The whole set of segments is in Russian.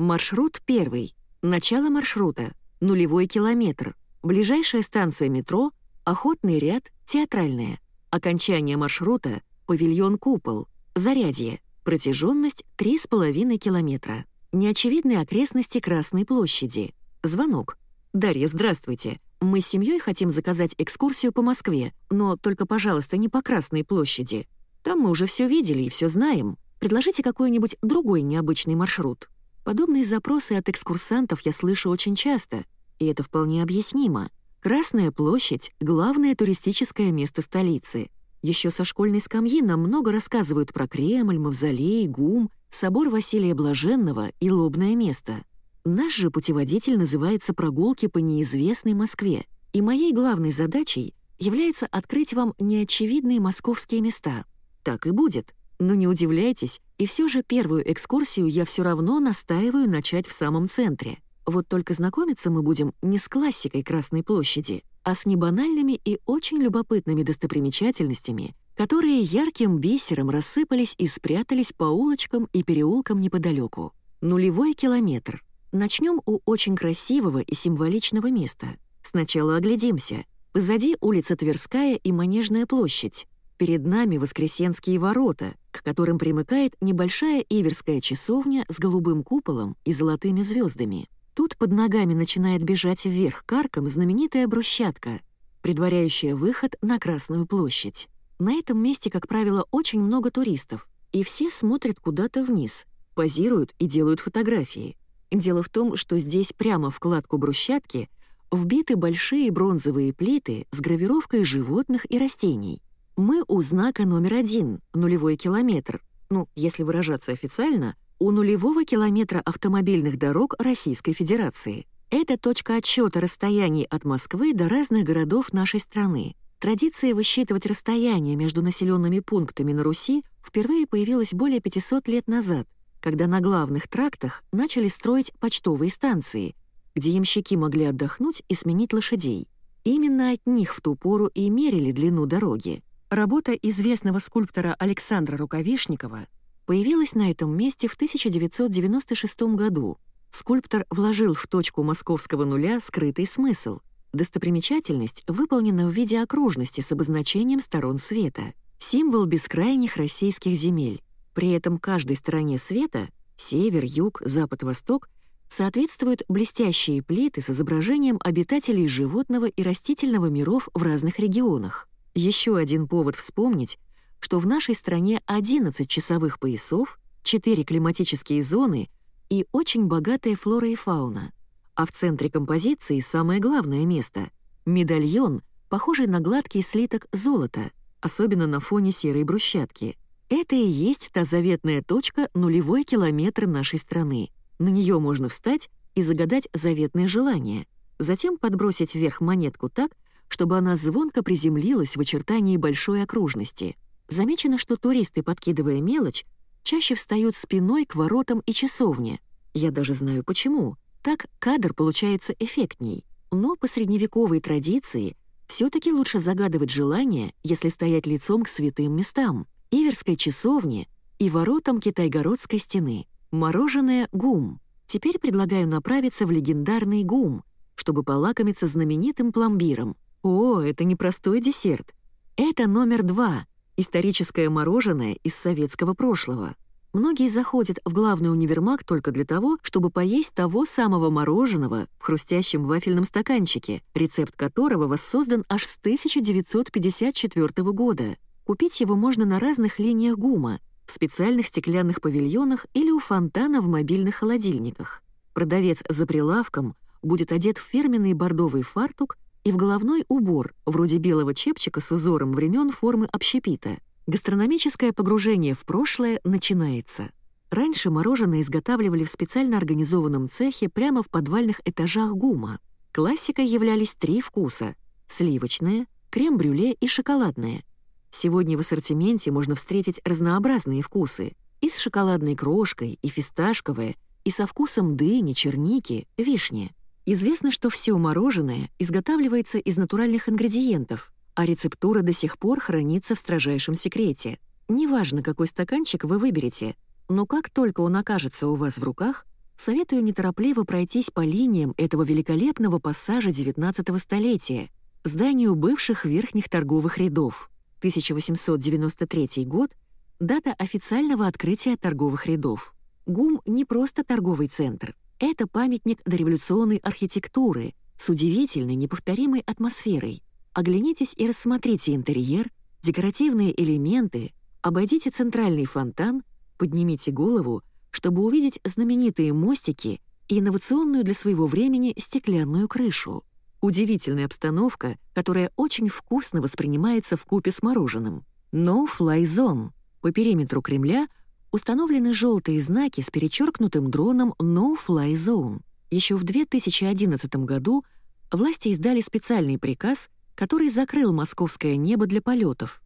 Маршрут первый. Начало маршрута. Нулевой километр. Ближайшая станция метро. Охотный ряд. Театральная. Окончание маршрута. Павильон «Купол». Зарядье. Протяженность 3,5 километра. Неочевидные окрестности Красной площади. Звонок. «Дарья, здравствуйте. Мы с семьей хотим заказать экскурсию по Москве, но только, пожалуйста, не по Красной площади. Там мы уже все видели и все знаем. Предложите какой-нибудь другой необычный маршрут». Подобные запросы от экскурсантов я слышу очень часто, и это вполне объяснимо. Красная площадь — главное туристическое место столицы. Еще со школьной скамьи нам много рассказывают про Кремль, Мавзолей, ГУМ, собор Василия Блаженного и лобное место. Наш же путеводитель называется «Прогулки по неизвестной Москве», и моей главной задачей является открыть вам неочевидные московские места. Так и будет. Но не удивляйтесь, и все же первую экскурсию я все равно настаиваю начать в самом центре. Вот только знакомиться мы будем не с классикой Красной площади, а с небанальными и очень любопытными достопримечательностями, которые ярким бисером рассыпались и спрятались по улочкам и переулкам неподалеку. Нулевой километр — Начнем у очень красивого и символичного места. Сначала оглядимся. Позади улица Тверская и Манежная площадь. Перед нами Воскресенские ворота, к которым примыкает небольшая иверская часовня с голубым куполом и золотыми звездами. Тут под ногами начинает бежать вверх карком знаменитая брусчатка, предваряющая выход на Красную площадь. На этом месте, как правило, очень много туристов, и все смотрят куда-то вниз, позируют и делают фотографии. Дело в том, что здесь прямо в кладку брусчатки вбиты большие бронзовые плиты с гравировкой животных и растений. Мы у знака номер один, нулевой километр. Ну, если выражаться официально, у нулевого километра автомобильных дорог Российской Федерации. Это точка отсчета расстояний от Москвы до разных городов нашей страны. Традиция высчитывать расстояние между населенными пунктами на Руси впервые появилась более 500 лет назад — когда на главных трактах начали строить почтовые станции, где ямщики могли отдохнуть и сменить лошадей. Именно от них в ту пору и мерили длину дороги. Работа известного скульптора Александра Рукавишникова появилась на этом месте в 1996 году. Скульптор вложил в точку московского нуля скрытый смысл. Достопримечательность выполнена в виде окружности с обозначением сторон света, символ бескрайних российских земель. При этом каждой стороне света — север, юг, запад, восток — соответствуют блестящие плиты с изображением обитателей животного и растительного миров в разных регионах. Еще один повод вспомнить, что в нашей стране 11 часовых поясов, 4 климатические зоны и очень богатая флора и фауна. А в центре композиции самое главное место — медальон, похожий на гладкий слиток золота, особенно на фоне серой брусчатки — это и есть та заветная точка нулевой километр нашей страны. На нее можно встать и загадать заветное желание, затем подбросить вверх монетку так, чтобы она звонко приземлилась в очертании большой окружности. Замечено, что туристы, подкидывая мелочь, чаще встают спиной к воротам и часовне. Я даже знаю почему. Так кадр получается эффектней. Но по средневековой традиции все таки лучше загадывать желание, если стоять лицом к святым местам. Иверской часовни и воротам Китайгородской стены. Мороженое ГУМ. Теперь предлагаю направиться в легендарный ГУМ, чтобы полакомиться знаменитым пломбиром. О, это не простой десерт. Это номер два — историческое мороженое из советского прошлого. Многие заходят в главный универмаг только для того, чтобы поесть того самого мороженого в хрустящем вафельном стаканчике, рецепт которого воссоздан аж с 1954 года. Купить его можно на разных линиях ГУМа, в специальных стеклянных павильонах или у фонтана в мобильных холодильниках. Продавец за прилавком будет одет в фирменный бордовый фартук и в головной убор, вроде белого чепчика с узором времен формы общепита. Гастрономическое погружение в прошлое начинается. Раньше мороженое изготавливали в специально организованном цехе прямо в подвальных этажах ГУМа. Классикой являлись три вкуса — сливочное, крем-брюле и шоколадное — Сегодня в ассортименте можно встретить разнообразные вкусы. И с шоколадной крошкой, и фисташковое, и со вкусом дыни, черники, вишни. Известно, что все мороженое изготавливается из натуральных ингредиентов, а рецептура до сих пор хранится в строжайшем секрете. Неважно, какой стаканчик вы выберете, но как только он окажется у вас в руках, советую неторопливо пройтись по линиям этого великолепного пассажа XIX столетия, зданию бывших верхних торговых рядов. 1893 год — дата официального открытия торговых рядов. ГУМ не просто торговый центр, это памятник дореволюционной архитектуры с удивительной неповторимой атмосферой. Оглянитесь и рассмотрите интерьер, декоративные элементы, обойдите центральный фонтан, поднимите голову, чтобы увидеть знаменитые мостики и инновационную для своего времени стеклянную крышу. Удивительная обстановка, которая очень вкусно воспринимается в купе с мороженым. No Fly Zone. По периметру Кремля установлены желтые знаки с перечеркнутым дроном No Fly Zone. Еще в 2011 году власти издали специальный приказ, который закрыл московское небо для полетов.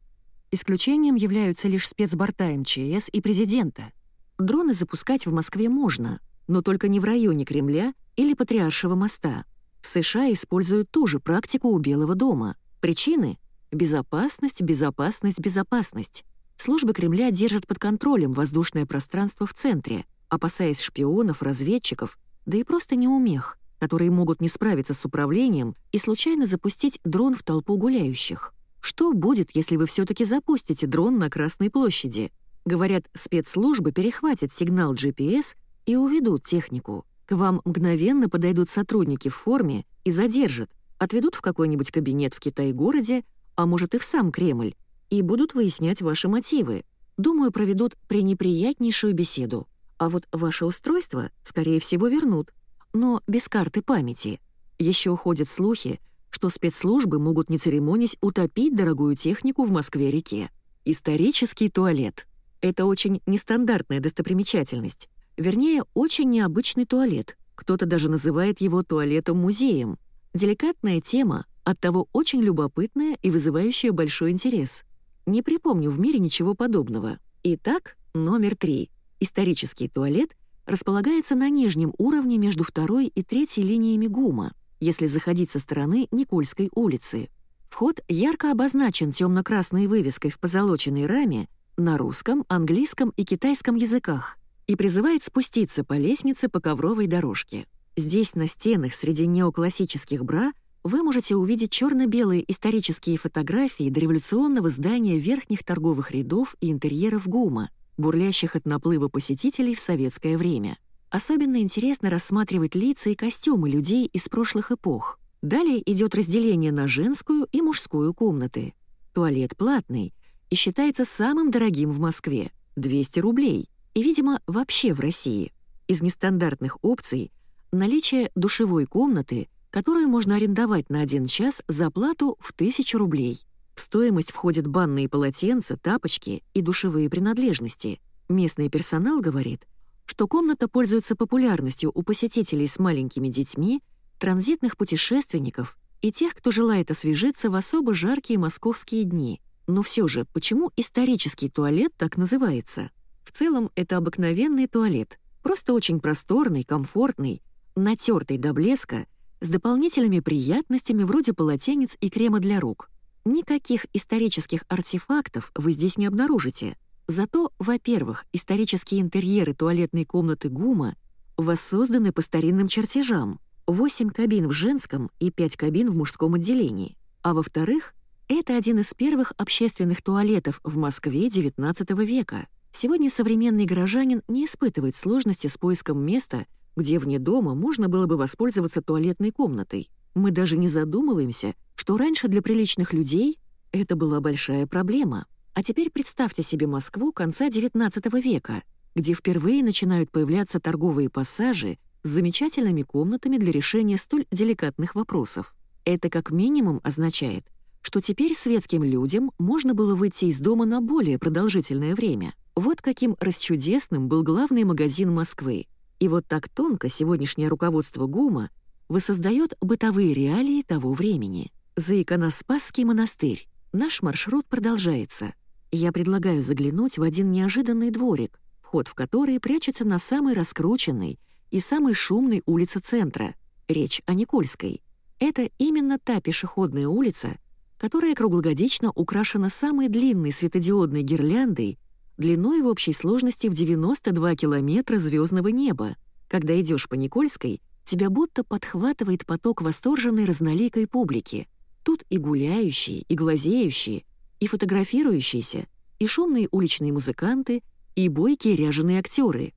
Исключением являются лишь спецборта МЧС и президента. Дроны запускать в Москве можно, но только не в районе Кремля или Патриаршего моста. В США используют ту же практику у Белого дома. Причины — безопасность, безопасность, безопасность. Службы Кремля держат под контролем воздушное пространство в центре, опасаясь шпионов, разведчиков, да и просто неумех, которые могут не справиться с управлением и случайно запустить дрон в толпу гуляющих. Что будет, если вы все-таки запустите дрон на Красной площади? Говорят, спецслужбы перехватят сигнал GPS и уведут технику. К вам мгновенно подойдут сотрудники в форме и задержат, отведут в какой-нибудь кабинет в Китай-городе, а может и в сам Кремль, и будут выяснять ваши мотивы. Думаю, проведут пренеприятнейшую беседу. А вот ваше устройство, скорее всего, вернут, но без карты памяти. Еще ходят слухи, что спецслужбы могут не церемонясь утопить дорогую технику в Москве-реке. Исторический туалет — это очень нестандартная достопримечательность. Вернее, очень необычный туалет. Кто-то даже называет его туалетом-музеем. Деликатная тема, оттого очень любопытная и вызывающая большой интерес. Не припомню в мире ничего подобного. Итак, номер три. Исторический туалет располагается на нижнем уровне между второй и третьей линиями ГУМа, если заходить со стороны Никольской улицы. Вход ярко обозначен темно-красной вывеской в позолоченной раме на русском, английском и китайском языках и призывает спуститься по лестнице по ковровой дорожке. Здесь на стенах среди неоклассических бра вы можете увидеть черно-белые исторические фотографии дореволюционного здания верхних торговых рядов и интерьеров ГУМа, бурлящих от наплыва посетителей в советское время. Особенно интересно рассматривать лица и костюмы людей из прошлых эпох. Далее идет разделение на женскую и мужскую комнаты. Туалет платный — и считается самым дорогим в Москве — 200 рублей, и, видимо, вообще в России. Из нестандартных опций — наличие душевой комнаты, которую можно арендовать на один час за плату в 1000 рублей. В стоимость входят банные полотенца, тапочки и душевые принадлежности. Местный персонал говорит, что комната пользуется популярностью у посетителей с маленькими детьми, транзитных путешественников и тех, кто желает освежиться в особо жаркие московские дни — но все же, почему исторический туалет так называется? В целом, это обыкновенный туалет, просто очень просторный, комфортный, натертый до блеска, с дополнительными приятностями вроде полотенец и крема для рук. Никаких исторических артефактов вы здесь не обнаружите. Зато, во-первых, исторические интерьеры туалетной комнаты ГУМа воссозданы по старинным чертежам. 8 кабин в женском и 5 кабин в мужском отделении. А во-вторых, это один из первых общественных туалетов в Москве XIX века. Сегодня современный горожанин не испытывает сложности с поиском места, где вне дома можно было бы воспользоваться туалетной комнатой. Мы даже не задумываемся, что раньше для приличных людей это была большая проблема. А теперь представьте себе Москву конца XIX века, где впервые начинают появляться торговые пассажи с замечательными комнатами для решения столь деликатных вопросов. Это как минимум означает, что теперь светским людям можно было выйти из дома на более продолжительное время. Вот каким расчудесным был главный магазин Москвы. И вот так тонко сегодняшнее руководство ГУМа воссоздает бытовые реалии того времени. За иконоспасский монастырь. Наш маршрут продолжается. Я предлагаю заглянуть в один неожиданный дворик, вход в который прячется на самой раскрученной и самой шумной улице центра. Речь о Никольской. Это именно та пешеходная улица, которая круглогодично украшена самой длинной светодиодной гирляндой длиной в общей сложности в 92 километра звездного неба, Когда идешь по Никольской, тебя будто подхватывает поток восторженной разноликой публики. Тут и гуляющие, и глазеющие, и фотографирующиеся, и шумные уличные музыканты, и бойкие ряженые актеры.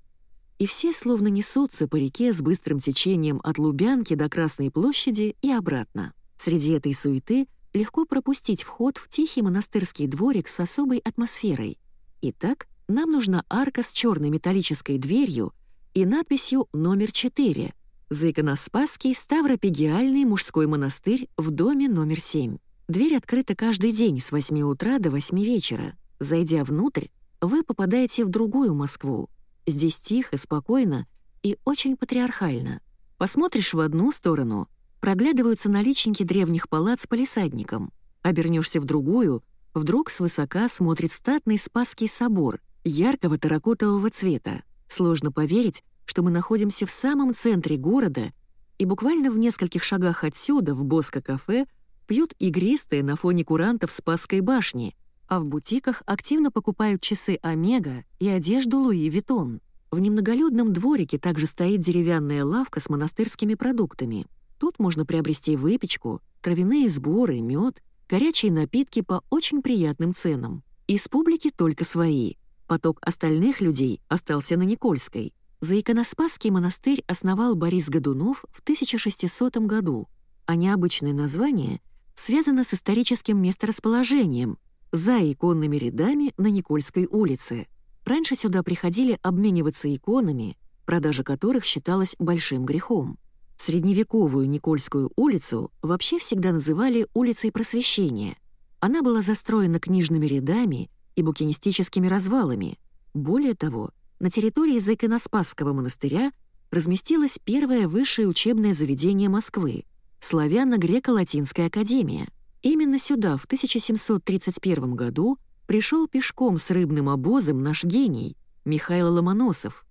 И все словно несутся по реке с быстрым течением от Лубянки до Красной площади и обратно. Среди этой суеты легко пропустить вход в тихий монастырский дворик с особой атмосферой. Итак, нам нужна арка с черной металлической дверью и надписью «Номер 4», Заиконоспасский Ставропегиальный мужской монастырь в доме номер 7. Дверь открыта каждый день с 8 утра до 8 вечера. Зайдя внутрь, вы попадаете в другую Москву. Здесь тихо, спокойно и очень патриархально. Посмотришь в одну сторону, проглядываются наличники древних палат с палисадником. Обернешься в другую, вдруг свысока смотрит статный Спасский собор яркого терракотового цвета. Сложно поверить, что мы находимся в самом центре города, и буквально в нескольких шагах отсюда, в Боско-кафе, пьют игристые на фоне курантов Спасской башни, а в бутиках активно покупают часы Омега и одежду Луи Виттон. В немноголюдном дворике также стоит деревянная лавка с монастырскими продуктами. Тут можно приобрести выпечку, травяные сборы, мед, горячие напитки по очень приятным ценам. Из публики только свои. Поток остальных людей остался на Никольской. Заиконоспасский монастырь основал Борис Годунов в 1600 году, а необычное название связано с историческим месторасположением за иконными рядами на Никольской улице. Раньше сюда приходили обмениваться иконами, продажа которых считалась большим грехом. Средневековую Никольскую улицу вообще всегда называли улицей Просвещения. Она была застроена книжными рядами и букинистическими развалами. Более того, на территории Зайконоспасского монастыря разместилось первое высшее учебное заведение Москвы — Славяно-Греко-Латинская академия. Именно сюда в 1731 году пришел пешком с рыбным обозом наш гений Михаил Ломоносов.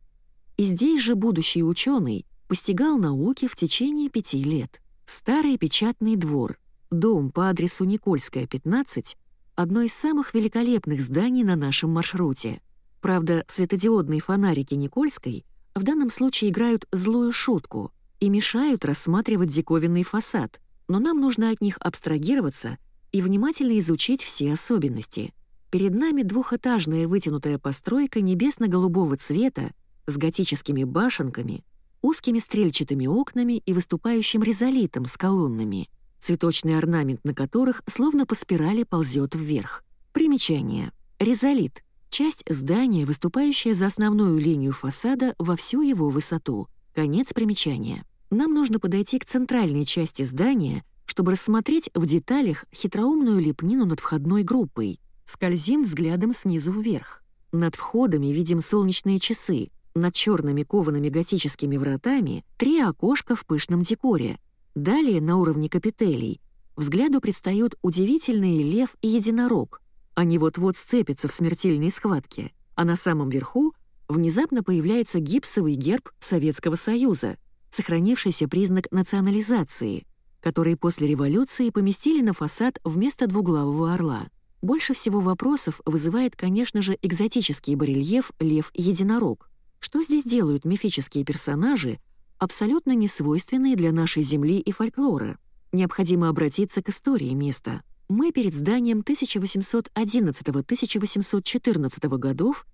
И здесь же будущий ученый постигал науки в течение пяти лет. Старый печатный двор, дом по адресу Никольская, 15, одно из самых великолепных зданий на нашем маршруте — Правда, светодиодные фонарики Никольской в данном случае играют злую шутку и мешают рассматривать диковинный фасад, но нам нужно от них абстрагироваться и внимательно изучить все особенности. Перед нами двухэтажная вытянутая постройка небесно-голубого цвета с готическими башенками, узкими стрельчатыми окнами и выступающим резолитом с колоннами, цветочный орнамент на которых словно по спирали ползет вверх. Примечание. Резолит Часть здания, выступающая за основную линию фасада во всю его высоту. Конец примечания. Нам нужно подойти к центральной части здания, чтобы рассмотреть в деталях хитроумную лепнину над входной группой. Скользим взглядом снизу вверх. Над входами видим солнечные часы. Над черными коваными готическими вратами три окошка в пышном декоре. Далее, на уровне капителей, взгляду предстают удивительные лев и единорог — они вот-вот сцепятся в смертельной схватке, а на самом верху внезапно появляется гипсовый герб Советского Союза, сохранившийся признак национализации, который после революции поместили на фасад вместо двуглавого орла. Больше всего вопросов вызывает, конечно же, экзотический барельеф «Лев-единорог». Что здесь делают мифические персонажи, абсолютно несвойственные для нашей земли и фольклора? Необходимо обратиться к истории места. Мы перед зданием 1811-1814 годов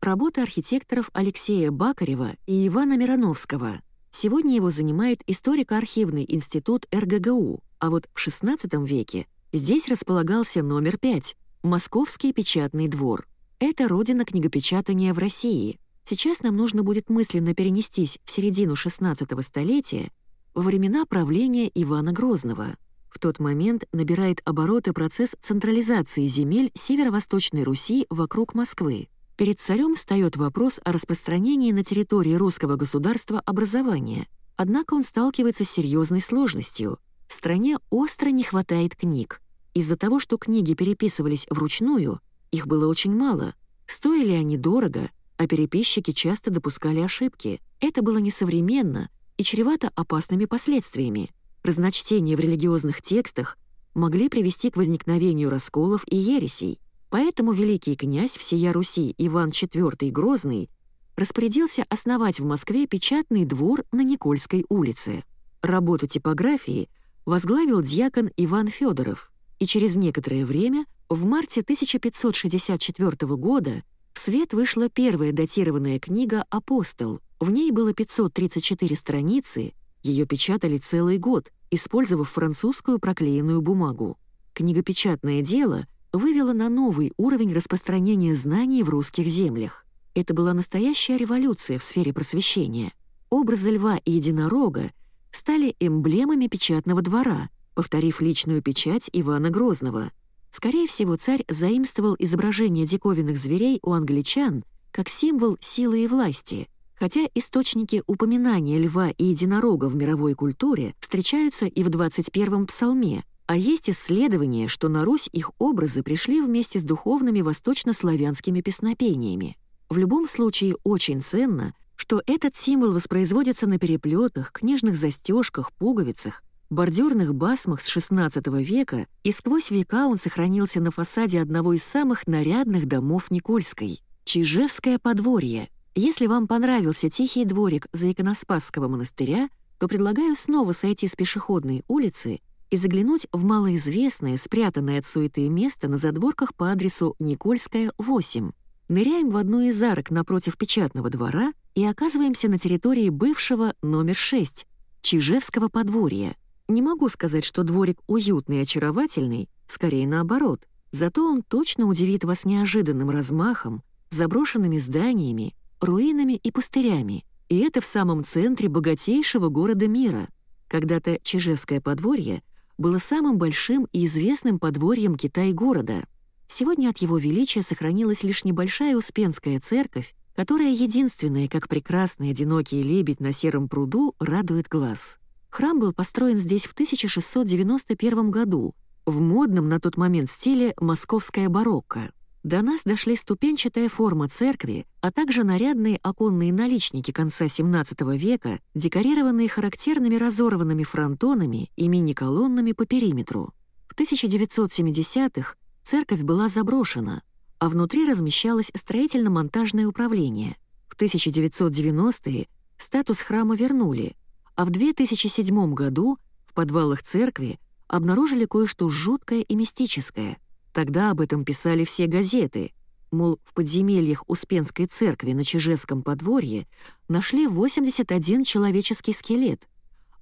работы архитекторов Алексея Бакарева и Ивана Мироновского. Сегодня его занимает историко-архивный институт РГГУ, а вот в XVI веке здесь располагался номер 5 — Московский печатный двор. Это родина книгопечатания в России. Сейчас нам нужно будет мысленно перенестись в середину XVI столетия во времена правления Ивана Грозного — в тот момент набирает обороты процесс централизации земель Северо-Восточной Руси вокруг Москвы. Перед царем встает вопрос о распространении на территории русского государства образования. Однако он сталкивается с серьезной сложностью. В стране остро не хватает книг. Из-за того, что книги переписывались вручную, их было очень мало. Стоили они дорого, а переписчики часто допускали ошибки. Это было несовременно и чревато опасными последствиями. Разночтения в религиозных текстах могли привести к возникновению расколов и ересей, поэтому великий князь всея Руси Иван IV Грозный распорядился основать в Москве печатный двор на Никольской улице. Работу типографии возглавил дьякон Иван Федоров, и через некоторое время, в марте 1564 года, свет вышла первая датированная книга «Апостол». В ней было 534 страницы, ее печатали целый год, использовав французскую проклеенную бумагу. Книгопечатное дело вывело на новый уровень распространения знаний в русских землях. Это была настоящая революция в сфере просвещения. Образы льва и единорога стали эмблемами печатного двора, повторив личную печать Ивана Грозного. Скорее всего, царь заимствовал изображение диковинных зверей у англичан как символ силы и власти, хотя источники упоминания льва и единорога в мировой культуре встречаются и в 21-м псалме, а есть исследование, что на Русь их образы пришли вместе с духовными восточнославянскими песнопениями. В любом случае очень ценно, что этот символ воспроизводится на переплетах, книжных застежках, пуговицах, бордюрных басмах с XVI века, и сквозь века он сохранился на фасаде одного из самых нарядных домов Никольской — Чижевское подворье. Если вам понравился тихий дворик за Иконоспасского монастыря, то предлагаю снова сойти с пешеходной улицы и заглянуть в малоизвестное, спрятанное от суеты место на задворках по адресу Никольская, 8. Ныряем в одну из арок напротив печатного двора и оказываемся на территории бывшего номер 6, Чижевского подворья. Не могу сказать, что дворик уютный и очаровательный, скорее наоборот. Зато он точно удивит вас неожиданным размахом, заброшенными зданиями, руинами и пустырями. И это в самом центре богатейшего города мира. Когда-то Чижевское подворье было самым большим и известным подворьем Китай-города — Сегодня от его величия сохранилась лишь небольшая Успенская церковь, которая единственная, как прекрасный одинокий лебедь на сером пруду, радует глаз. Храм был построен здесь в 1691 году, в модном на тот момент стиле «московская барокко». До нас дошли ступенчатая форма церкви, а также нарядные оконные наличники конца XVII века, декорированные характерными разорванными фронтонами и мини-колоннами по периметру. В 1970-х Церковь была заброшена, а внутри размещалось строительно-монтажное управление. В 1990-е статус храма вернули, а в 2007 году в подвалах церкви обнаружили кое-что жуткое и мистическое. Тогда об этом писали все газеты. Мол, в подземельях Успенской церкви на Чижевском подворье нашли 81 человеческий скелет,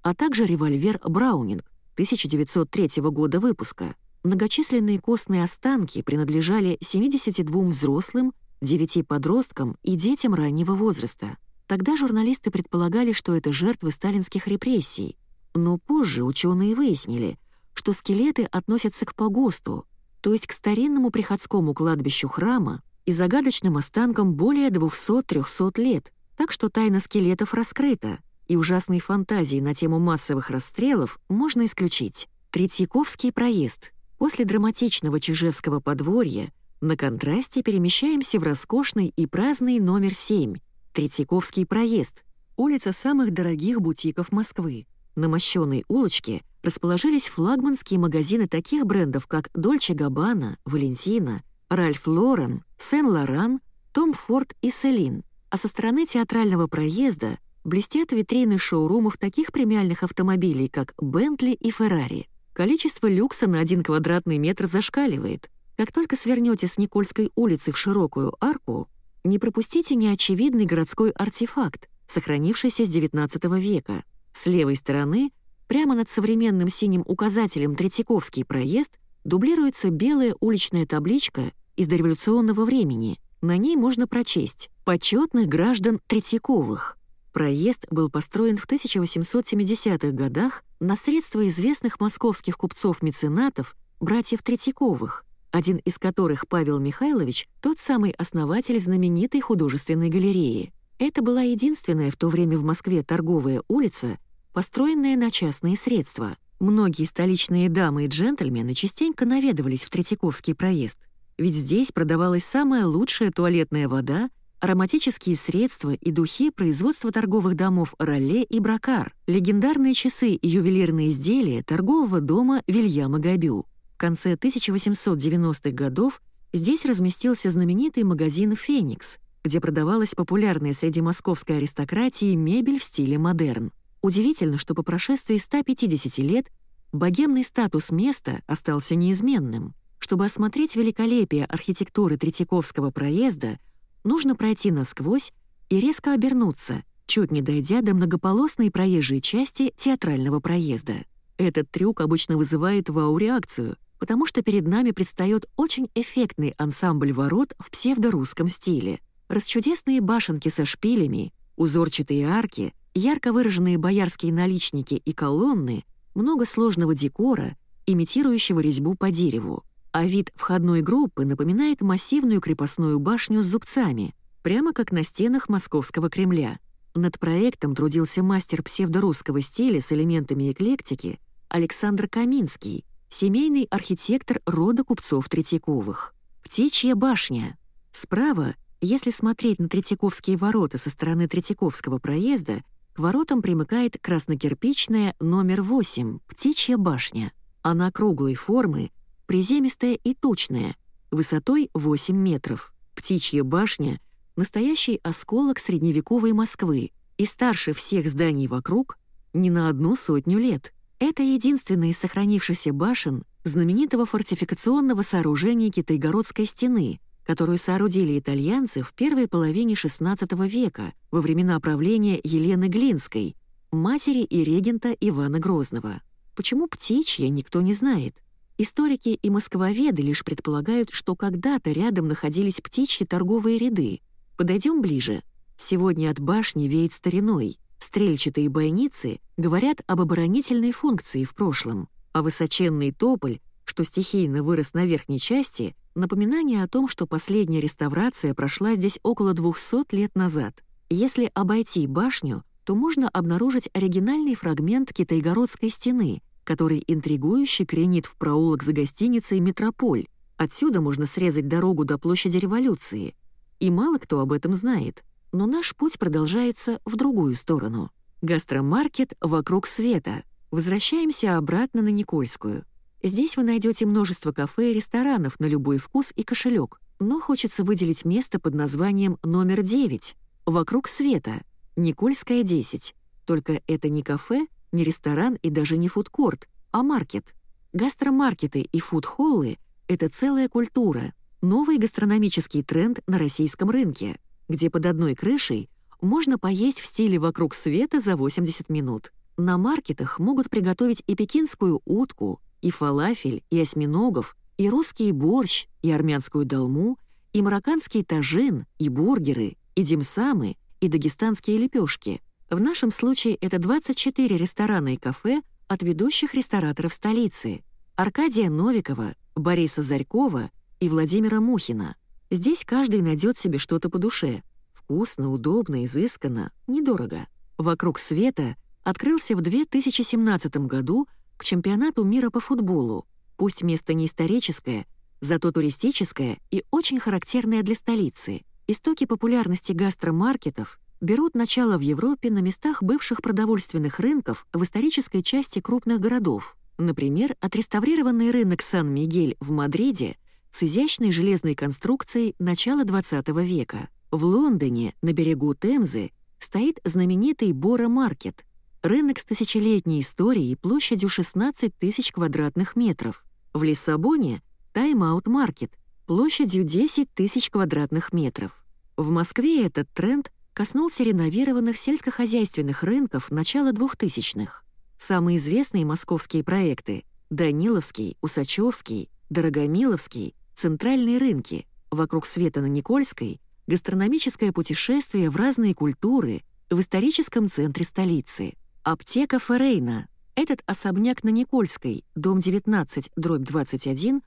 а также револьвер «Браунинг» 1903 года выпуска — Многочисленные костные останки принадлежали 72 взрослым, 9 подросткам и детям раннего возраста. Тогда журналисты предполагали, что это жертвы сталинских репрессий, но позже ученые выяснили, что скелеты относятся к погосту, то есть к старинному приходскому кладбищу храма и загадочным останкам более 200-300 лет, так что тайна скелетов раскрыта, и ужасные фантазии на тему массовых расстрелов можно исключить. Третьяковский проезд — После драматичного Чижевского подворья на контрасте перемещаемся в роскошный и праздный номер 7, Третьяковский проезд, улица самых дорогих бутиков Москвы. На мощенной улочке расположились флагманские магазины таких брендов, как Дольче Габбана, Валентина, Ральф Лорен, Сен-Лоран, Том Форд и Селин. А со стороны театрального проезда блестят витрины шоурумов таких премиальных автомобилей, как Бентли и Феррари. Количество люкса на один квадратный метр зашкаливает. Как только свернете с Никольской улицы в широкую арку, не пропустите неочевидный городской артефакт, сохранившийся с XIX века. С левой стороны, прямо над современным синим указателем Третьяковский проезд, дублируется белая уличная табличка из дореволюционного времени. На ней можно прочесть «Почетных граждан Третьяковых». Проезд был построен в 1870-х годах на средства известных московских купцов-меценатов, братьев Третьяковых, один из которых, Павел Михайлович, тот самый основатель знаменитой художественной галереи. Это была единственная в то время в Москве торговая улица, построенная на частные средства. Многие столичные дамы и джентльмены частенько наведывались в Третьяковский проезд, ведь здесь продавалась самая лучшая туалетная вода ароматические средства и духи производства торговых домов Ролле и Бракар, легендарные часы и ювелирные изделия торгового дома Вильяма Габю. В конце 1890-х годов здесь разместился знаменитый магазин «Феникс», где продавалась популярная среди московской аристократии мебель в стиле модерн. Удивительно, что по прошествии 150 лет богемный статус места остался неизменным. Чтобы осмотреть великолепие архитектуры Третьяковского проезда, нужно пройти насквозь и резко обернуться, чуть не дойдя до многополосной проезжей части театрального проезда. Этот трюк обычно вызывает вау-реакцию, потому что перед нами предстает очень эффектный ансамбль ворот в псевдорусском стиле. Расчудесные башенки со шпилями, узорчатые арки, ярко выраженные боярские наличники и колонны, много сложного декора, имитирующего резьбу по дереву. А вид входной группы напоминает массивную крепостную башню с зубцами, прямо как на стенах московского Кремля. Над проектом трудился мастер псевдорусского стиля с элементами эклектики Александр Каминский, семейный архитектор рода купцов Третьяковых. Птичья башня. Справа, если смотреть на Третьяковские ворота со стороны Третьяковского проезда, к воротам примыкает краснокирпичная номер 8, Птичья башня. Она круглой формы, приземистая и тучная, высотой 8 метров. Птичья башня — настоящий осколок средневековой Москвы и старше всех зданий вокруг не на одну сотню лет — это единственная из сохранившихся башен знаменитого фортификационного сооружения Китайгородской стены, которую соорудили итальянцы в первой половине XVI века во времена правления Елены Глинской, матери и регента Ивана Грозного. Почему птичья, никто не знает. Историки и москвоведы лишь предполагают, что когда-то рядом находились птичьи торговые ряды. Подойдем ближе. Сегодня от башни веет стариной — Стрельчатые бойницы говорят об оборонительной функции в прошлом, а высоченный тополь, что стихийно вырос на верхней части, напоминание о том, что последняя реставрация прошла здесь около 200 лет назад. Если обойти башню, то можно обнаружить оригинальный фрагмент Китайгородской стены, который интригующе кренит в проулок за гостиницей «Метрополь». Отсюда можно срезать дорогу до площади революции. И мало кто об этом знает. Но наш путь продолжается в другую сторону. Гастромаркет «Вокруг света». Возвращаемся обратно на Никольскую. Здесь вы найдете множество кафе и ресторанов на любой вкус и кошелек, но хочется выделить место под названием номер 9 «Вокруг света», Никольская, 10. Только это не кафе, не ресторан и даже не фудкорт, а маркет. Гастромаркеты и фудхоллы — это целая культура, новый гастрономический тренд на российском рынке — где под одной крышей можно поесть в стиле «вокруг света» за 80 минут. На маркетах могут приготовить и пекинскую утку, и фалафель, и осьминогов, и русский борщ, и армянскую долму, и марокканский тажин, и бургеры, и димсамы, и дагестанские лепешки. В нашем случае это 24 ресторана и кафе от ведущих рестораторов столицы — Аркадия Новикова, Бориса Зарькова и Владимира Мухина — Здесь каждый найдет себе что-то по душе. Вкусно, удобно, изысканно, недорого. «Вокруг света» открылся в 2017 году к чемпионату мира по футболу. Пусть место не историческое, зато туристическое и очень характерное для столицы. Истоки популярности гастромаркетов берут начало в Европе на местах бывших продовольственных рынков в исторической части крупных городов. Например, отреставрированный рынок Сан-Мигель в Мадриде — с изящной железной конструкцией начала XX века. В Лондоне, на берегу Темзы, стоит знаменитый Бора-маркет, рынок с тысячелетней историей площадью 16 тысяч квадратных метров. В Лиссабоне — Тайм-аут-маркет, площадью 10 тысяч квадратных метров. В Москве этот тренд коснулся реновированных сельскохозяйственных рынков начала 2000-х. Самые известные московские проекты — Даниловский, Усачевский, Дорогомиловский, центральные рынки, вокруг света на Никольской, гастрономическое путешествие в разные культуры в историческом центре столицы, аптека Феррейна, этот особняк на Никольской, дом 19, дробь 21,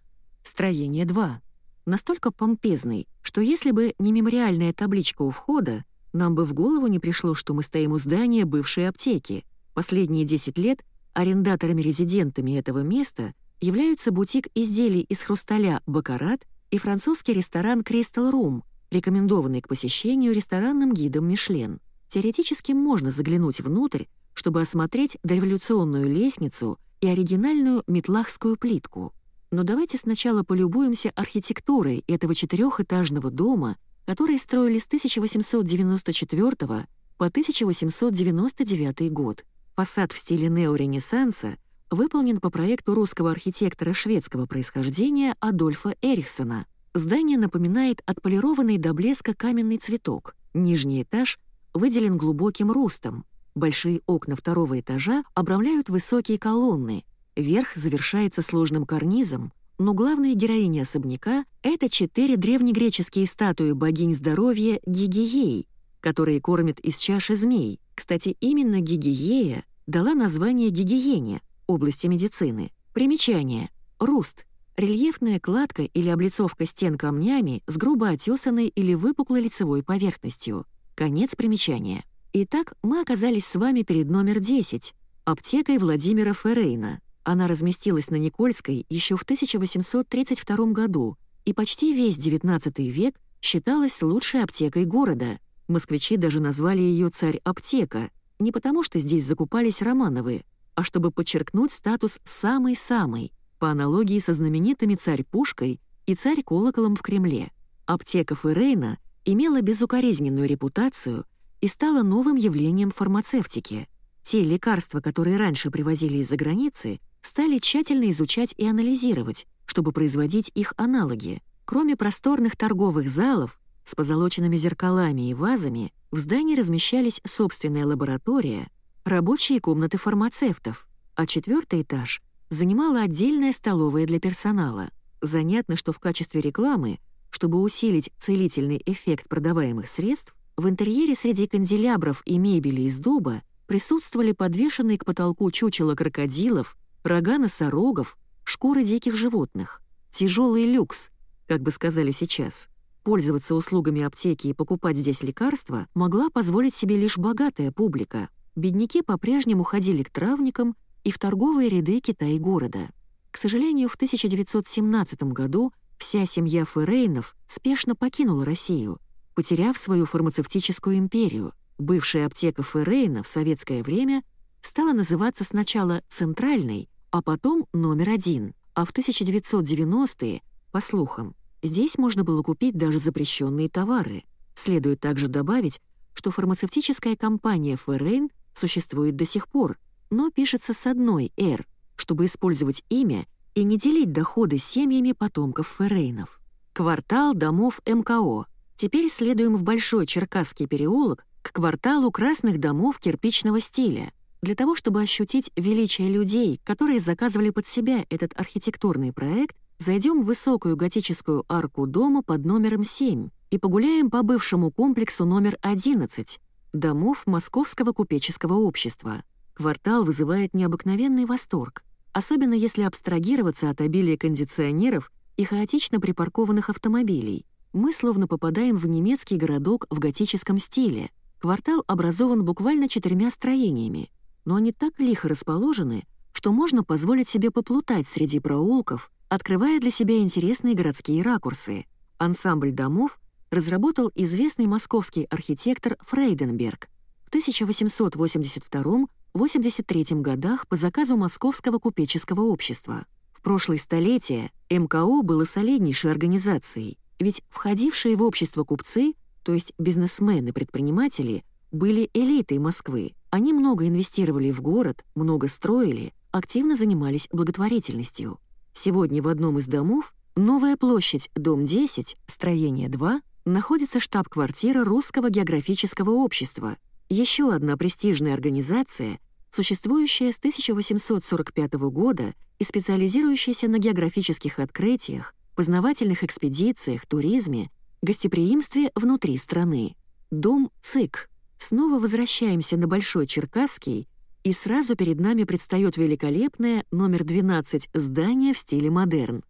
строение 2. Настолько помпезный, что если бы не мемориальная табличка у входа, нам бы в голову не пришло, что мы стоим у здания бывшей аптеки. Последние 10 лет арендаторами-резидентами этого места являются бутик изделий из хрусталя «Бакарат» и французский ресторан «Кристал Рум», рекомендованный к посещению ресторанным гидом «Мишлен». Теоретически можно заглянуть внутрь, чтобы осмотреть дореволюционную лестницу и оригинальную метлахскую плитку. Но давайте сначала полюбуемся архитектурой этого четырехэтажного дома которые строили с 1894 по 1899 год. Фасад в стиле неоренессанса выполнен по проекту русского архитектора шведского происхождения Адольфа Эрихсона. Здание напоминает отполированный до блеска каменный цветок. Нижний этаж выделен глубоким рустом. Большие окна второго этажа обрамляют высокие колонны. Верх завершается сложным карнизом, но главная героиня особняка — это четыре древнегреческие статуи богинь здоровья Гигией, которые кормят из чаши змей. Кстати, именно Гигиея дала название гигиене, области медицины. Примечание. Руст. Рельефная кладка или облицовка стен камнями с грубо отесанной или выпуклой лицевой поверхностью. Конец примечания. Итак, мы оказались с вами перед номер 10, аптекой Владимира Феррейна. Она разместилась на Никольской еще в 1832 году и почти весь XIX век считалась лучшей аптекой города. Москвичи даже назвали ее «царь-аптека», не потому что здесь закупались Романовы, а чтобы подчеркнуть статус «самый-самый», по аналогии со знаменитыми «царь-пушкой» и «царь-колоколом» в Кремле. Аптека Феррейна имела безукоризненную репутацию и стала новым явлением фармацевтики. Те лекарства, которые раньше привозили из-за границы, стали тщательно изучать и анализировать, чтобы производить их аналоги. Кроме просторных торговых залов с позолоченными зеркалами и вазами, в здании размещались собственная лаборатория, рабочие комнаты фармацевтов, а четвертый этаж занимала отдельная столовая для персонала. Занятно, что в качестве рекламы, чтобы усилить целительный эффект продаваемых средств, в интерьере среди канделябров и мебели из дуба присутствовали подвешенные к потолку чучела крокодилов, рога носорогов, шкуры диких животных. Тяжелый люкс, как бы сказали сейчас. Пользоваться услугами аптеки и покупать здесь лекарства могла позволить себе лишь богатая публика. Бедняки по-прежнему ходили к травникам и в торговые ряды Китай-города. К сожалению, в 1917 году вся семья Феррейнов спешно покинула Россию, потеряв свою фармацевтическую империю. Бывшая аптека Феррейна в советское время стала называться сначала «Центральной», а потом «Номер один», а в 1990-е, по слухам, здесь можно было купить даже запрещенные товары. Следует также добавить, что фармацевтическая компания Феррейн существует до сих пор, но пишется с одной «Р», чтобы использовать имя и не делить доходы семьями потомков Феррейнов. Квартал домов МКО. Теперь следуем в Большой Черкасский переулок к кварталу красных домов кирпичного стиля — для того, чтобы ощутить величие людей, которые заказывали под себя этот архитектурный проект, зайдем в высокую готическую арку дома под номером 7 и погуляем по бывшему комплексу номер 11 домов Московского купеческого общества. Квартал вызывает необыкновенный восторг, особенно если абстрагироваться от обилия кондиционеров и хаотично припаркованных автомобилей. Мы словно попадаем в немецкий городок в готическом стиле. Квартал образован буквально четырьмя строениями — но они так лихо расположены, что можно позволить себе поплутать среди проулков, открывая для себя интересные городские ракурсы. Ансамбль домов разработал известный московский архитектор Фрейденберг в 1882-83 годах по заказу Московского купеческого общества. В прошлое столетие МКО было солиднейшей организацией, ведь входившие в общество купцы, то есть бизнесмены-предприниматели, были элитой Москвы. Они много инвестировали в город, много строили, активно занимались благотворительностью. Сегодня в одном из домов, новая площадь, дом 10, строение 2, находится штаб-квартира Русского географического общества, еще одна престижная организация, существующая с 1845 года и специализирующаяся на географических открытиях, познавательных экспедициях, туризме, гостеприимстве внутри страны. Дом ЦИК Снова возвращаемся на Большой Черкасский, и сразу перед нами предстает великолепное номер 12 здание в стиле модерн.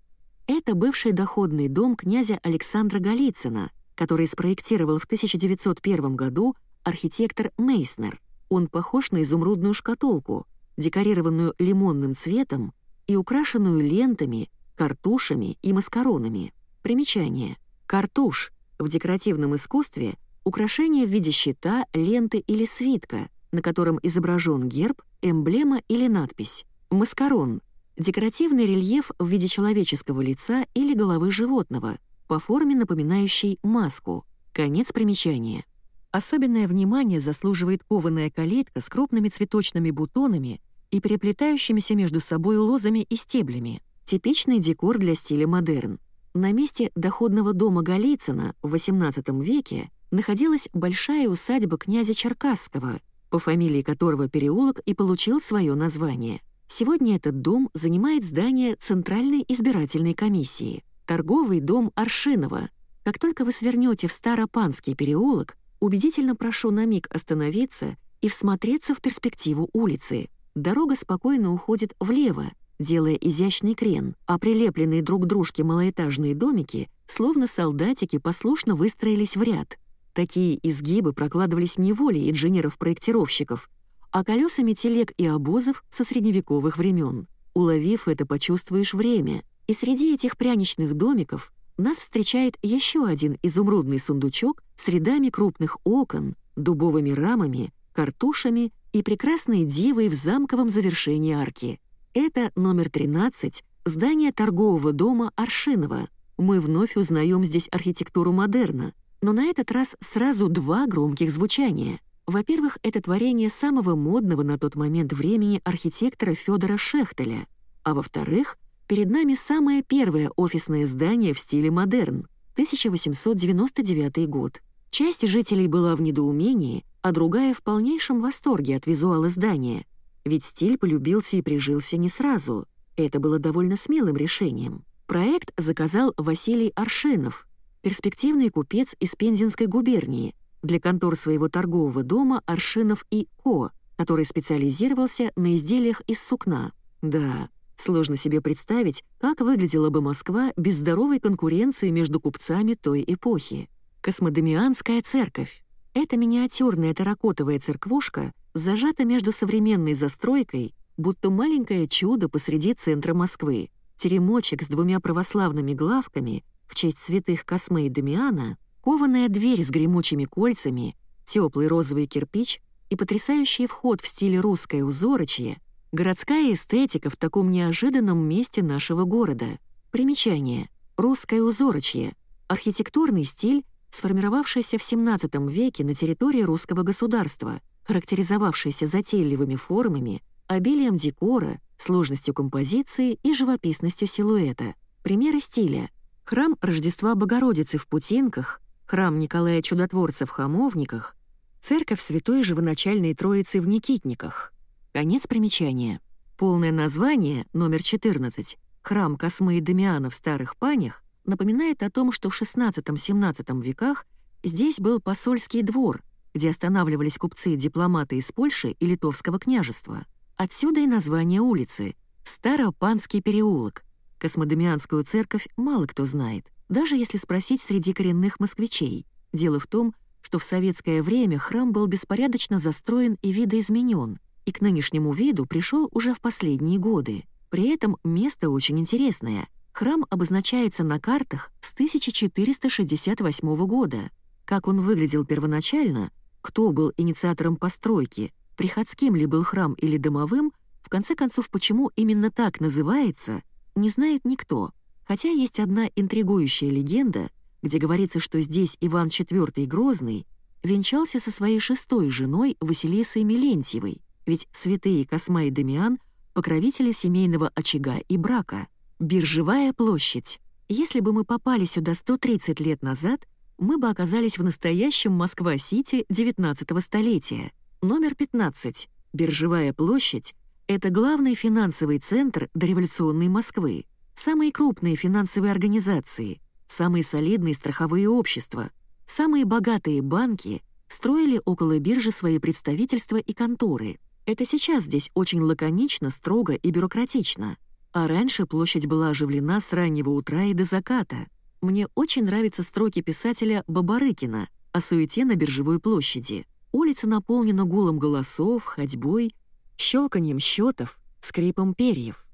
Это бывший доходный дом князя Александра Голицына, который спроектировал в 1901 году архитектор Мейснер. Он похож на изумрудную шкатулку, декорированную лимонным цветом и украшенную лентами, картушами и маскаронами. Примечание. Картуш в декоративном искусстве — Украшение в виде щита, ленты или свитка, на котором изображен герб, эмблема или надпись. Маскарон — декоративный рельеф в виде человеческого лица или головы животного, по форме напоминающий маску. Конец примечания. Особенное внимание заслуживает кованая калитка с крупными цветочными бутонами и переплетающимися между собой лозами и стеблями. Типичный декор для стиля модерн. На месте доходного дома Голицына в XVIII веке находилась большая усадьба князя Черкасского, по фамилии которого переулок и получил свое название. Сегодня этот дом занимает здание Центральной избирательной комиссии, торговый дом Аршинова. Как только вы свернете в Старопанский переулок, убедительно прошу на миг остановиться и всмотреться в перспективу улицы. Дорога спокойно уходит влево, делая изящный крен, а прилепленные друг к дружке малоэтажные домики, словно солдатики, послушно выстроились в ряд. Такие изгибы прокладывались не волей инженеров-проектировщиков, а колесами телег и обозов со средневековых времен. Уловив это, почувствуешь время, и среди этих пряничных домиков нас встречает еще один изумрудный сундучок с рядами крупных окон, дубовыми рамами, картушами и прекрасной дивой в замковом завершении арки. Это номер 13, здание торгового дома Аршинова. Мы вновь узнаем здесь архитектуру модерна, но на этот раз сразу два громких звучания. Во-первых, это творение самого модного на тот момент времени архитектора Федора Шехтеля, а во-вторых, перед нами самое первое офисное здание в стиле модерн, 1899 год. Часть жителей была в недоумении, а другая в полнейшем восторге от визуала здания, ведь стиль полюбился и прижился не сразу. Это было довольно смелым решением. Проект заказал Василий Аршинов, перспективный купец из Пензенской губернии, для контор своего торгового дома Аршинов и Ко, который специализировался на изделиях из сукна. Да, сложно себе представить, как выглядела бы Москва без здоровой конкуренции между купцами той эпохи. Космодемианская церковь. Эта миниатюрная терракотовая церквушка зажата между современной застройкой, будто маленькое чудо посреди центра Москвы. Теремочек с двумя православными главками в честь святых Космы и Дамиана, кованая дверь с гремучими кольцами, теплый розовый кирпич и потрясающий вход в стиле русское узорочье, городская эстетика в таком неожиданном месте нашего города. Примечание. Русское узорочье. Архитектурный стиль, сформировавшийся в XVII веке на территории русского государства, характеризовавшийся затейливыми формами, обилием декора, сложностью композиции и живописностью силуэта. Примеры стиля — Храм Рождества Богородицы в Путинках, храм Николая Чудотворца в Хамовниках, церковь Святой Живоначальной Троицы в Никитниках. Конец примечания. Полное название, номер 14, храм Космы и Дамиана в Старых Панях, напоминает о том, что в XVI-XVII веках здесь был посольский двор, где останавливались купцы-дипломаты из Польши и Литовского княжества. Отсюда и название улицы — Старопанский переулок — Космодемианскую церковь мало кто знает, даже если спросить среди коренных москвичей. Дело в том, что в советское время храм был беспорядочно застроен и видоизменен, и к нынешнему виду пришел уже в последние годы. При этом место очень интересное. Храм обозначается на картах с 1468 года. Как он выглядел первоначально, кто был инициатором постройки, приходским ли был храм или домовым, в конце концов, почему именно так называется, не знает никто, хотя есть одна интригующая легенда, где говорится, что здесь Иван IV Грозный венчался со своей шестой женой Василисой Милентьевой, ведь святые Косма и Дамиан — покровители семейного очага и брака. Биржевая площадь. Если бы мы попали сюда 130 лет назад, мы бы оказались в настоящем Москва-Сити XIX столетия. Номер 15. Биржевая площадь это главный финансовый центр дореволюционной Москвы, самые крупные финансовые организации, самые солидные страховые общества, самые богатые банки строили около биржи свои представительства и конторы. Это сейчас здесь очень лаконично, строго и бюрократично. А раньше площадь была оживлена с раннего утра и до заката. Мне очень нравятся строки писателя Бабарыкина о суете на биржевой площади. Улица наполнена гулом голосов, ходьбой, щелканьем счетов, скрипом перьев.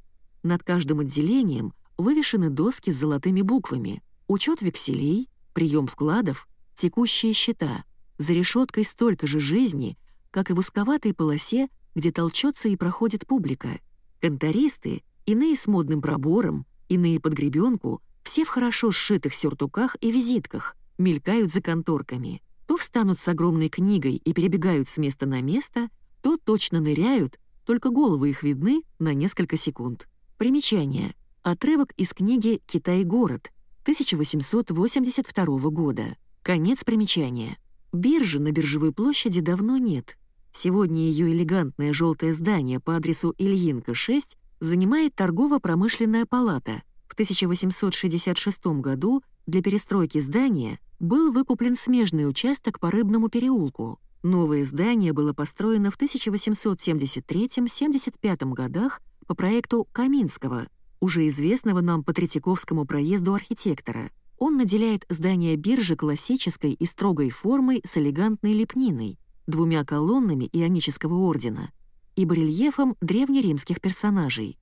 Над каждым отделением вывешены доски с золотыми буквами, учет векселей, прием вкладов, текущие счета. За решеткой столько же жизни, как и в узковатой полосе, где толчется и проходит публика. Контористы, иные с модным пробором, иные под гребенку, все в хорошо сшитых сюртуках и визитках, мелькают за конторками, то встанут с огромной книгой и перебегают с места на место, то точно ныряют, только головы их видны на несколько секунд. Примечание. Отрывок из книги «Китай-город» 1882 года. Конец примечания. Биржи на биржевой площади давно нет. Сегодня ее элегантное желтое здание по адресу Ильинка, 6 занимает торгово-промышленная палата. В 1866 году для перестройки здания был выкуплен смежный участок по Рыбному переулку. Новое здание было построено в 1873-75 годах по проекту Каминского, уже известного нам по Третьяковскому проезду архитектора. Он наделяет здание биржи классической и строгой формой с элегантной лепниной, двумя колоннами ионического ордена и барельефом древнеримских персонажей.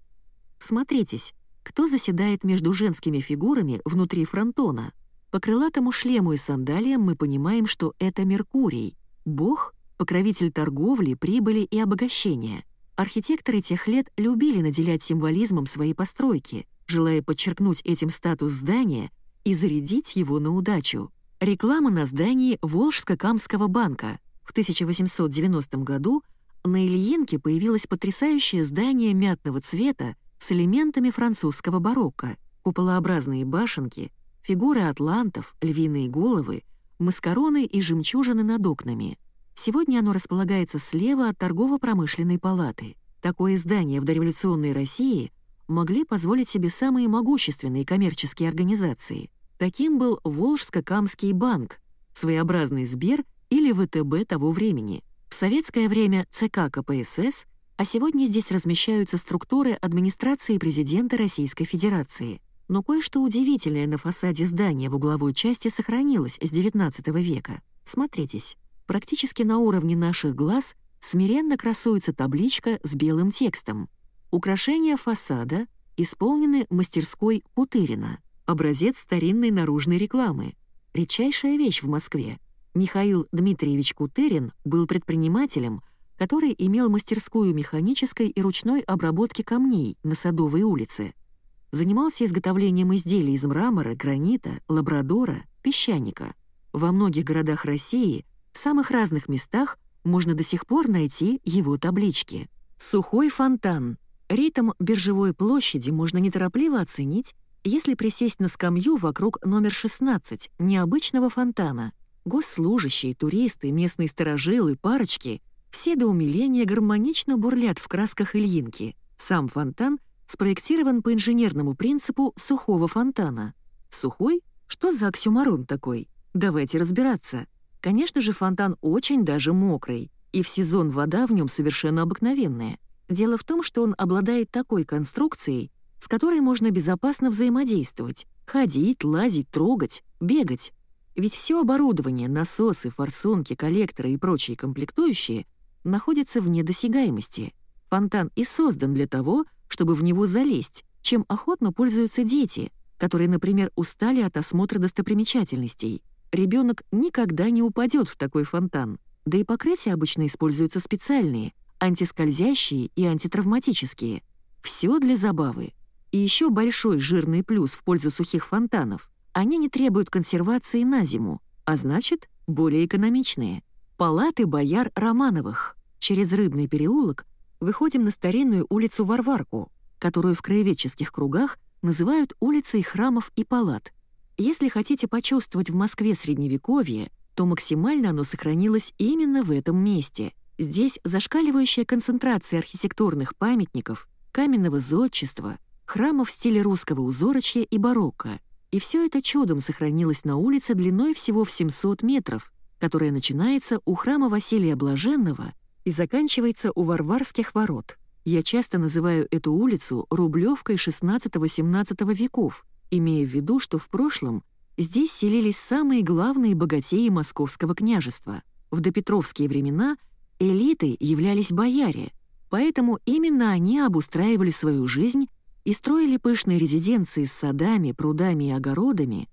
Смотритесь, кто заседает между женскими фигурами внутри фронтона. По крылатому шлему и сандалиям мы понимаем, что это Меркурий, бог, покровитель торговли, прибыли и обогащения. Архитекторы тех лет любили наделять символизмом свои постройки, желая подчеркнуть этим статус здания и зарядить его на удачу. Реклама на здании Волжско-Камского банка. В 1890 году на Ильинке появилось потрясающее здание мятного цвета с элементами французского барокко, куполообразные башенки, фигуры атлантов, львиные головы, маскароны и жемчужины над окнами. Сегодня оно располагается слева от торгово-промышленной палаты. Такое здание в дореволюционной России могли позволить себе самые могущественные коммерческие организации. Таким был Волжско-Камский банк, своеобразный Сбер или ВТБ того времени. В советское время ЦК КПСС, а сегодня здесь размещаются структуры администрации президента Российской Федерации. Но кое-что удивительное на фасаде здания в угловой части сохранилось с XIX века. Смотритесь. Практически на уровне наших глаз смиренно красуется табличка с белым текстом. Украшения фасада исполнены мастерской Кутырина, образец старинной наружной рекламы. Редчайшая вещь в Москве. Михаил Дмитриевич Кутырин был предпринимателем, который имел мастерскую механической и ручной обработки камней на Садовой улице. Занимался изготовлением изделий из мрамора, гранита, лабрадора, песчаника. Во многих городах России в самых разных местах можно до сих пор найти его таблички. Сухой фонтан. Ритм биржевой площади можно неторопливо оценить, если присесть на скамью вокруг номер 16 необычного фонтана — Госслужащие, туристы, местные сторожилы, парочки — все до умиления гармонично бурлят в красках Ильинки. Сам фонтан спроектирован по инженерному принципу сухого фонтана. Сухой? Что за оксюмарон такой? Давайте разбираться. Конечно же, фонтан очень даже мокрый, и в сезон вода в нем совершенно обыкновенная. Дело в том, что он обладает такой конструкцией, с которой можно безопасно взаимодействовать, ходить, лазить, трогать, бегать. Ведь все оборудование, насосы, форсунки, коллекторы и прочие комплектующие находятся вне досягаемости. Фонтан и создан для того, чтобы в него залезть, чем охотно пользуются дети, которые, например, устали от осмотра достопримечательностей. Ребенок никогда не упадет в такой фонтан, да и покрытия обычно используются специальные, антискользящие и антитравматические. Все для забавы. И еще большой жирный плюс в пользу сухих фонтанов — они не требуют консервации на зиму, а значит, более экономичные. Палаты бояр Романовых. Через Рыбный переулок выходим на старинную улицу Варварку, которую в краеведческих кругах называют улицей храмов и палат. Если хотите почувствовать в Москве Средневековье, то максимально оно сохранилось именно в этом месте. Здесь зашкаливающая концентрация архитектурных памятников, каменного зодчества, храмов в стиле русского узорочья и барокко — и все это чудом сохранилось на улице длиной всего в 700 метров, которая начинается у храма Василия Блаженного и заканчивается у Варварских ворот. Я часто называю эту улицу Рублевкой XVI-XVII веков, имея в виду, что в прошлом здесь селились самые главные богатеи московского княжества. В допетровские времена элитой являлись бояре, поэтому именно они обустраивали свою жизнь и строили пышные резиденции с садами, прудами и огородами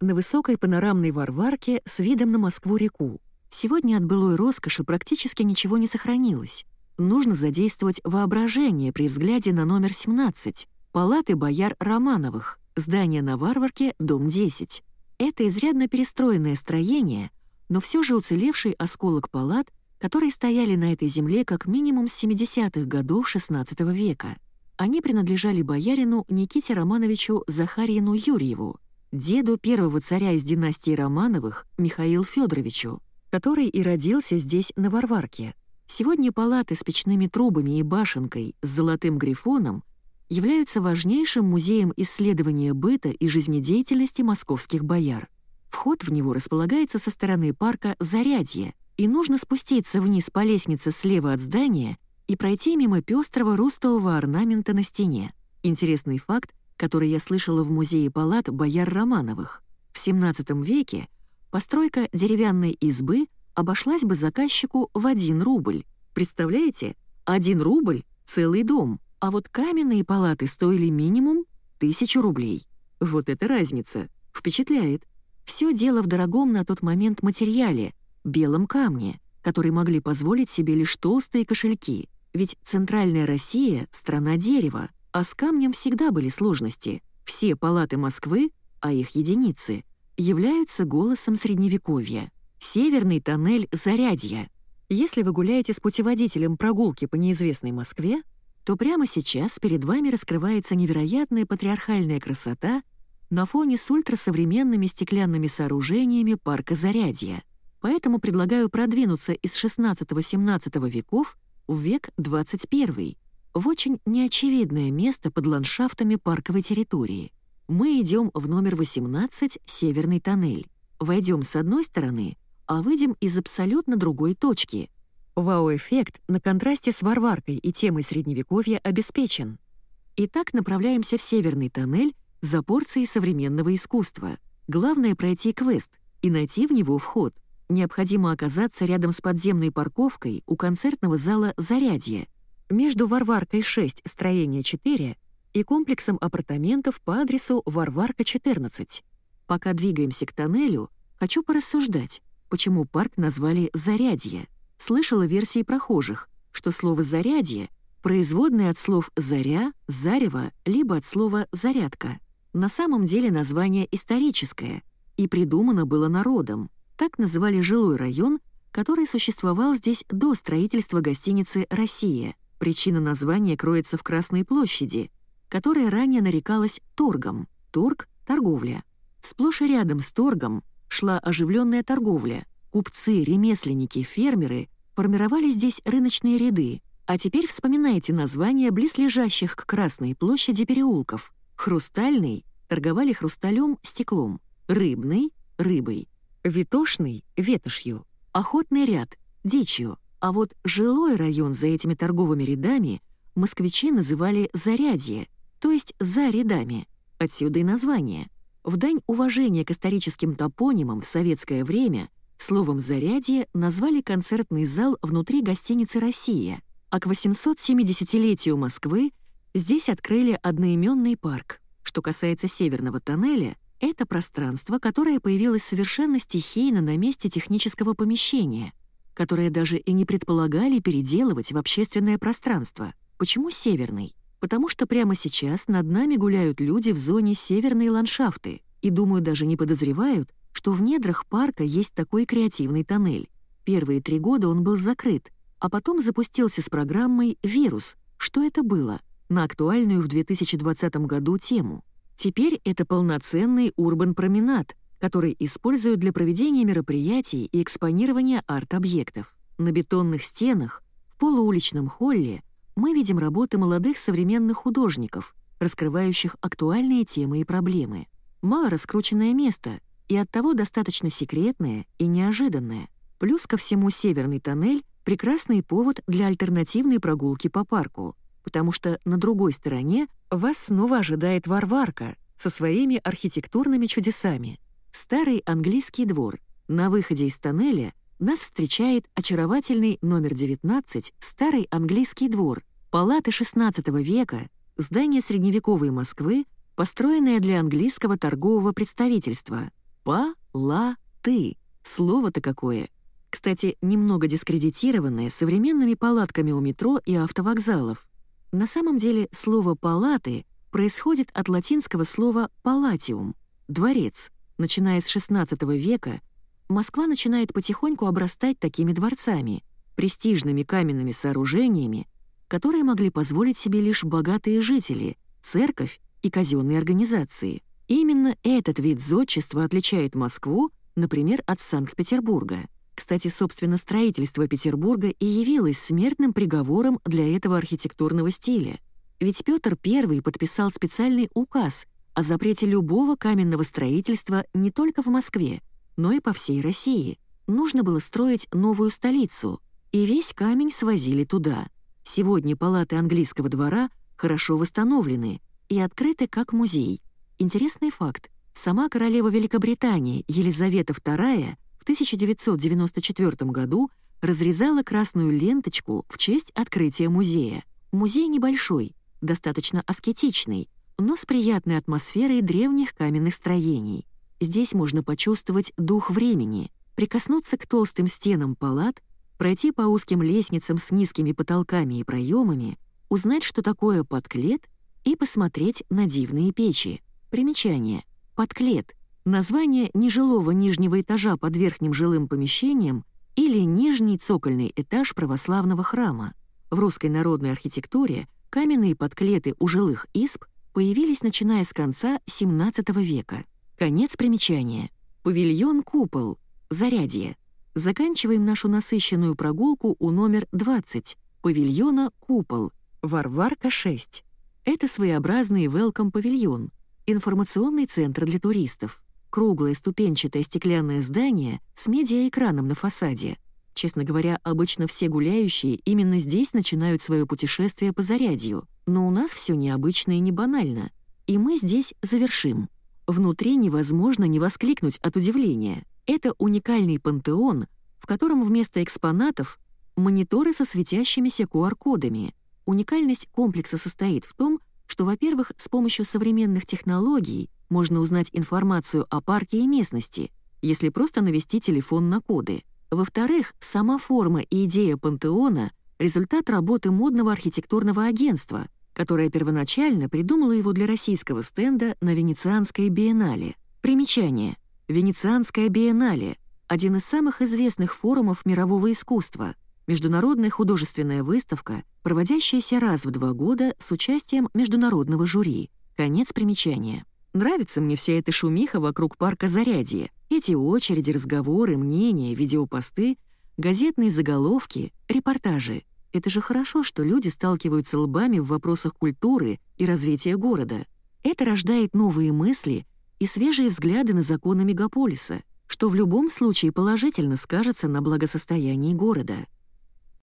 на высокой панорамной Варварке с видом на Москву-реку. Сегодня от былой роскоши практически ничего не сохранилось. Нужно задействовать воображение при взгляде на номер 17, палаты бояр Романовых, здание на Варварке, дом 10. Это изрядно перестроенное строение, но все же уцелевший осколок палат, которые стояли на этой земле как минимум с 70-х годов XVI века. Они принадлежали боярину Никите Романовичу Захарьину Юрьеву, деду первого царя из династии Романовых Михаил Федоровичу, который и родился здесь на Варварке. Сегодня палаты с печными трубами и башенкой с золотым грифоном являются важнейшим музеем исследования быта и жизнедеятельности московских бояр. Вход в него располагается со стороны парка Зарядье, и нужно спуститься вниз по лестнице слева от здания и пройти мимо пестрого рустового орнамента на стене. Интересный факт, который я слышала в музее палат бояр Романовых. В XVII веке постройка деревянной избы обошлась бы заказчику в один рубль. Представляете? Один рубль — целый дом, а вот каменные палаты стоили минимум тысячу рублей. Вот это разница. Впечатляет. Все дело в дорогом на тот момент материале — белом камне, который могли позволить себе лишь толстые кошельки. Ведь Центральная Россия — страна дерева, а с камнем всегда были сложности. Все палаты Москвы, а их единицы, являются голосом Средневековья. Северный тоннель Зарядья. Если вы гуляете с путеводителем прогулки по неизвестной Москве, то прямо сейчас перед вами раскрывается невероятная патриархальная красота на фоне с ультрасовременными стеклянными сооружениями парка Зарядья. Поэтому предлагаю продвинуться из 16-17 веков в век 21 в очень неочевидное место под ландшафтами парковой территории. Мы идем в номер 18 «Северный тоннель». Войдем с одной стороны, а выйдем из абсолютно другой точки. Вау-эффект на контрасте с Варваркой и темой Средневековья обеспечен. Итак, направляемся в Северный тоннель за порцией современного искусства. Главное — пройти квест и найти в него вход. Необходимо оказаться рядом с подземной парковкой у концертного зала «Зарядье», между Варваркой 6, строение 4 и комплексом апартаментов по адресу Варварка 14. Пока двигаемся к тоннелю, хочу порассуждать, почему парк назвали «Зарядье». Слышала версии прохожих, что слово «зарядье» производное от слов «заря», «зарево», либо от слова «зарядка». На самом деле название историческое и придумано было народом. Так называли жилой район, который существовал здесь до строительства гостиницы «Россия», Причина названия кроется в Красной площади, которая ранее нарекалась торгом. Торг — торговля. Сплошь и рядом с торгом шла оживленная торговля. Купцы, ремесленники, фермеры формировали здесь рыночные ряды. А теперь вспоминайте названия близлежащих к Красной площади переулков. Хрустальный — торговали хрусталем, стеклом. Рыбный — рыбой. Витошный — ветошью. Охотный ряд — дичью. А вот жилой район за этими торговыми рядами москвичи называли «зарядье», то есть «за рядами». Отсюда и название. В дань уважения к историческим топонимам в советское время словом «зарядье» назвали концертный зал внутри гостиницы «Россия», а к 870-летию Москвы здесь открыли одноименный парк. Что касается Северного тоннеля, это пространство, которое появилось совершенно стихийно на месте технического помещения — которые даже и не предполагали переделывать в общественное пространство. Почему северный? Потому что прямо сейчас над нами гуляют люди в зоне северной ландшафты и, думаю, даже не подозревают, что в недрах парка есть такой креативный тоннель. Первые три года он был закрыт, а потом запустился с программой «Вирус». Что это было? На актуальную в 2020 году тему. Теперь это полноценный урбан-променад — который используют для проведения мероприятий и экспонирования арт-объектов. На бетонных стенах, в полууличном холле мы видим работы молодых современных художников, раскрывающих актуальные темы и проблемы. Мало раскрученное место и оттого достаточно секретное и неожиданное. Плюс ко всему северный тоннель — прекрасный повод для альтернативной прогулки по парку, потому что на другой стороне вас снова ожидает Варварка со своими архитектурными чудесами — Старый английский двор. На выходе из тоннеля нас встречает очаровательный номер 19 Старый английский двор, палаты XVI века, здание средневековой Москвы, построенное для английского торгового представительства. Па-ла-ты. Слово-то какое. Кстати, немного дискредитированное современными палатками у метро и автовокзалов. На самом деле слово «палаты» происходит от латинского слова «палатиум» — «дворец», начиная с XVI века, Москва начинает потихоньку обрастать такими дворцами, престижными каменными сооружениями, которые могли позволить себе лишь богатые жители, церковь и казенные организации. Именно этот вид зодчества отличает Москву, например, от Санкт-Петербурга. Кстати, собственно, строительство Петербурга и явилось смертным приговором для этого архитектурного стиля. Ведь Петр I подписал специальный указ о запрете любого каменного строительства не только в Москве, но и по всей России. Нужно было строить новую столицу, и весь камень свозили туда. Сегодня палаты английского двора хорошо восстановлены и открыты как музей. Интересный факт. Сама королева Великобритании Елизавета II 1994 году разрезала красную ленточку в честь открытия музея. Музей небольшой, достаточно аскетичный, но с приятной атмосферой древних каменных строений. Здесь можно почувствовать дух времени, прикоснуться к толстым стенам палат, пройти по узким лестницам с низкими потолками и проемами, узнать, что такое подклет, и посмотреть на дивные печи. Примечание. Подклет — название нежилого нижнего этажа под верхним жилым помещением или нижний цокольный этаж православного храма. В русской народной архитектуре каменные подклеты у жилых изб появились начиная с конца XVII века. Конец примечания. Павильон-купол. Зарядье. Заканчиваем нашу насыщенную прогулку у номер 20, павильона «Купол», Варварка 6. Это своеобразный welcome-павильон, информационный центр для туристов, круглое ступенчатое стеклянное здание с медиаэкраном на фасаде. Честно говоря, обычно все гуляющие именно здесь начинают свое путешествие по зарядью, но у нас все необычно и не банально, и мы здесь завершим. Внутри невозможно не воскликнуть от удивления. Это уникальный пантеон, в котором вместо экспонатов мониторы со светящимися QR-кодами. Уникальность комплекса состоит в том, что, во-первых, с помощью современных технологий можно узнать информацию о парке и местности, если просто навести телефон на коды. Во-вторых, сама форма и идея пантеона — результат работы модного архитектурного агентства, которая первоначально придумала его для российского стенда на Венецианской биеннале. Примечание. Венецианская биеннале — один из самых известных форумов мирового искусства, международная художественная выставка, проводящаяся раз в два года с участием международного жюри. Конец примечания. Нравится мне вся эта шумиха вокруг парка Зарядье. Эти очереди, разговоры, мнения, видеопосты, газетные заголовки, репортажи — это же хорошо, что люди сталкиваются лбами в вопросах культуры и развития города. Это рождает новые мысли и свежие взгляды на законы мегаполиса, что в любом случае положительно скажется на благосостоянии города.